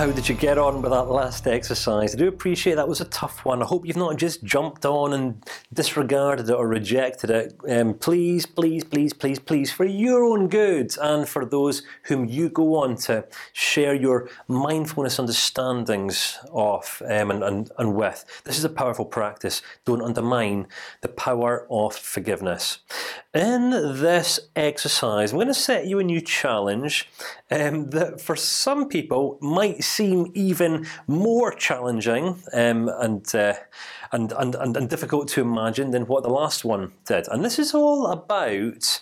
How did you get on with that last exercise? I do appreciate that was a tough one. I hope you've not just jumped on and disregarded it or rejected it. Um, please, please, please, please, please, for your own good and for those whom you go on to share your mindfulness understandings of um, and, and, and with. This is a powerful practice. Don't undermine the power of forgiveness. In this exercise, I'm going to set you a new challenge um, that, for some people, might seem even more challenging um, and, uh, and, and and and difficult to imagine than what the last one did. And this is all about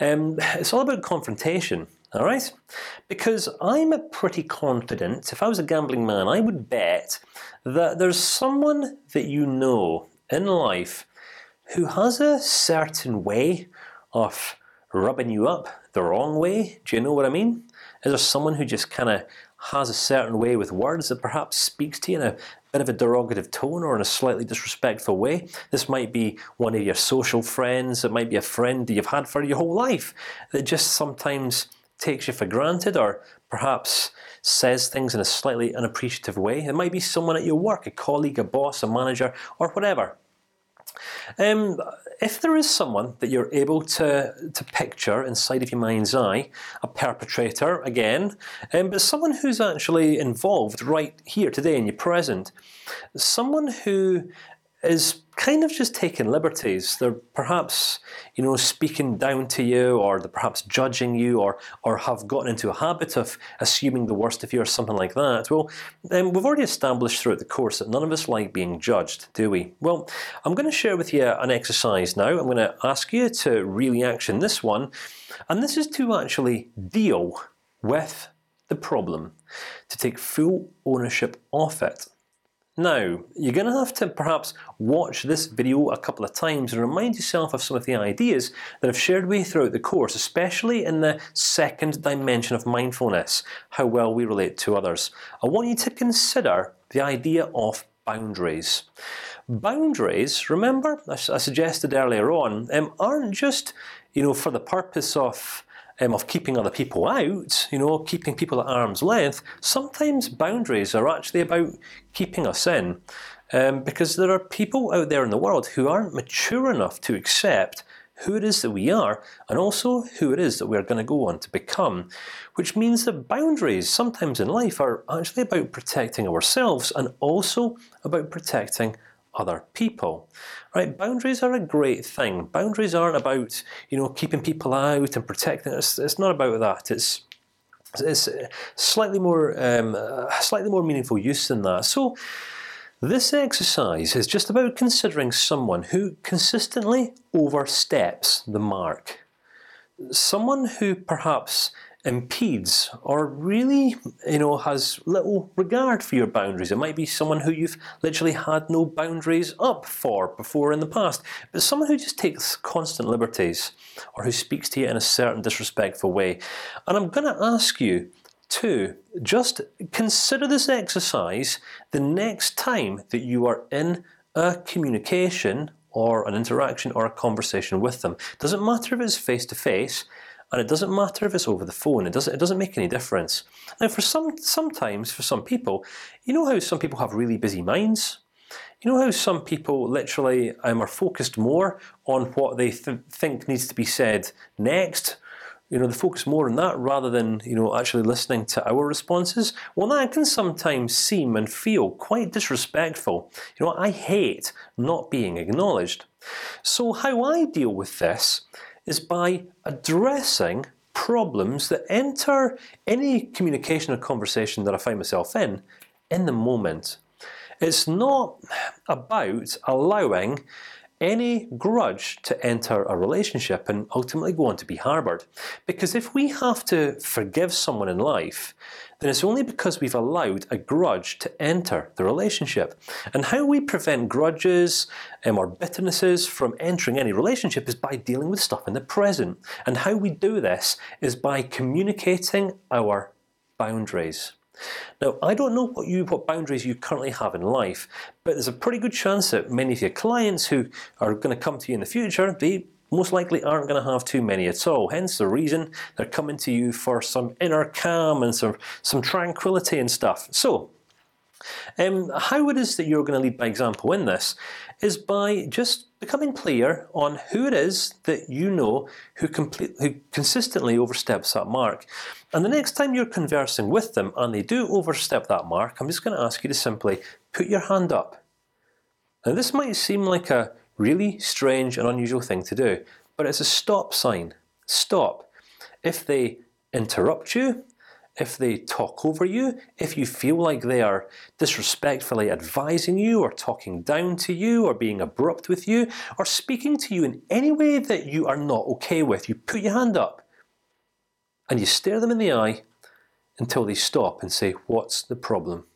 um, it's all about confrontation. All right, because I'm pretty confident. If I was a gambling man, I would bet that there's someone that you know in life who has a certain way of rubbing you up the wrong way. Do you know what I mean? Is there someone who just kind of has a certain way with words that perhaps speaks to you in a bit of a derogative tone or in a slightly disrespectful way? This might be one of your social friends. It might be a friend that you've had for your whole life that just sometimes takes you for granted, or perhaps says things in a slightly unappreciative way. It might be someone at your work, a colleague, a boss, a manager, or whatever. Um, if there is someone that you're able to to picture inside of your mind's eye, a perpetrator again, um, but someone who's actually involved right here today in your present, someone who is kind of just taking liberties. They're perhaps, you know, speaking down to you, or they're perhaps judging you, or or have gotten into a habit of assuming the worst of you, or something like that. Well, um, we've already established throughout the course that none of us like being judged, do we? Well, I'm going to share with you an exercise now. I'm going to ask you to really action this one, and this is to actually deal with the problem, to take full ownership of it. Now, you're going to have to perhaps watch this video a couple of times and remind yourself of some of the ideas that I've shared with you throughout the course, especially in the second dimension of mindfulness, how well we relate to others. I want you to consider the idea of boundaries. Boundaries, remember, I, suggested earlier on, um, aren't just you know for the purpose of um, of keeping other people out, you know, keeping people at arm's length. Sometimes boundaries are actually about keeping us in, um, because there are people out there in the world who aren't mature enough to accept who it is that we are, and also who it is that we are going to go on to become. Which means that boundaries, sometimes in life, are actually about protecting ourselves and also about protecting other people. Right? Boundaries are a great thing. Boundaries aren't about you know keeping people out and protecting us. It's not about that. It's it's slightly more um, slightly more meaningful use than that. So. This exercise is just about considering someone who consistently oversteps the mark, someone who perhaps impedes or really, you know, has little regard for your boundaries. It might be someone who you've literally had no boundaries up for before in the past, but someone who just takes constant liberties or who speaks to you in a certain disrespectful way. And I'm going to ask you to just consider this exercise the next time that you are in a communication or an interaction or a conversation with them. Doesn't matter if it's face to face and it doesn't matter if it's over the phone. It doesn't. It doesn't make any difference. Now, for some, sometimes for some people, you know how some people have really busy minds. You know how some people literally um, are focused more on what they th think needs to be said next. You know, they focus more on that rather than you know actually listening to our responses. Well, that can sometimes seem and feel quite disrespectful. You know, I hate not being acknowledged. So how I deal with this is by addressing problems that enter any communication or conversation that I find myself in in the moment. It's not about allowing any grudge to enter a relationship and ultimately go on to be harbored. Because if we have to forgive someone in life, then it's only because we've allowed a grudge to enter the relationship. And how we prevent grudges um, or bitternesses from entering any relationship is by dealing with stuff in the present. And how we do this is by communicating our boundaries. Now, I don't know what you what boundaries you currently have in life, but there's a pretty good chance that many of your clients who are going to come to you in the future, they most likely aren't going to have too many at all. Hence the reason they're coming to you for some inner calm and some some tranquility and stuff. So. Um, how it is that you're going to lead by example in this is by just becoming clear on who it is that you know who complete, who consistently oversteps that mark. And the next time you're conversing with them and they do overstep that mark, I'm just going to ask you to simply put your hand up. Now this might seem like a really strange and unusual thing to do, but it's a stop sign. Stop. If they interrupt you, if they talk over you, if you feel like they are disrespectfully advising you, or talking down to you, or being abrupt with you, or speaking to you in any way that you are not okay with, you put your hand up, and you stare them in the eye until they stop and say, "What's the problem?"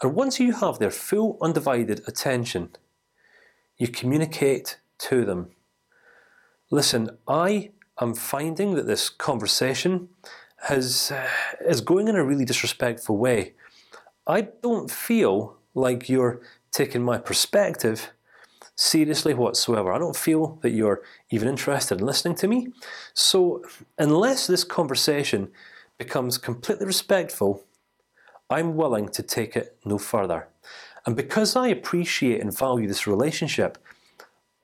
And once you have their full, undivided attention, you communicate to them. Listen, I am finding that this conversation has uh, is going in a really disrespectful way. I don't feel like you're taking my perspective seriously whatsoever. I don't feel that you're even interested in listening to me. So, unless this conversation becomes completely respectful, I'm willing to take it no further. And because I appreciate and value this relationship,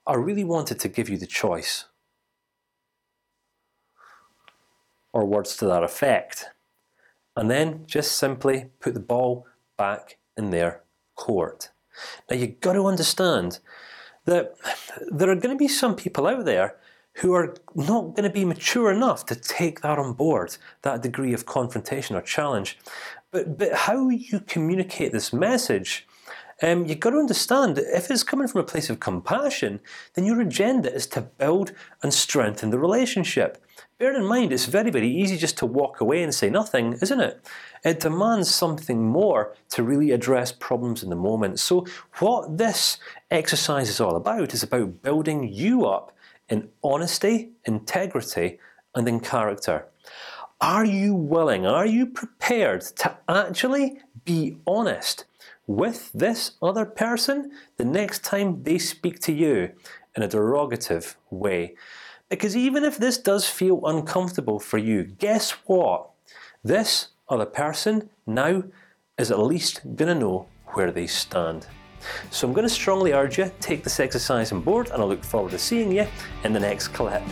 I really wanted to give you the choice, or words to that effect, and then just simply put the ball back in their court. Now you have got to understand that there are going to be some people out there who are not going to be mature enough to take that on board, that degree of confrontation or challenge. But but how you communicate this message, um, you've got to understand that if it's coming from a place of compassion, then your agenda is to build and strengthen the relationship. Bear in mind, it's very very easy just to walk away and say nothing, isn't it? It demands something more to really address problems in the moment. So what this exercise is all about is about building you up in honesty, integrity, and in character. Are you willing? Are you prepared to actually be honest with this other person the next time they speak to you in a derogative way? Because even if this does feel uncomfortable for you, guess what? This other person now is at least going to know where they stand. So I'm going to strongly urge you take this exercise on board, and I look forward to seeing you in the next clip.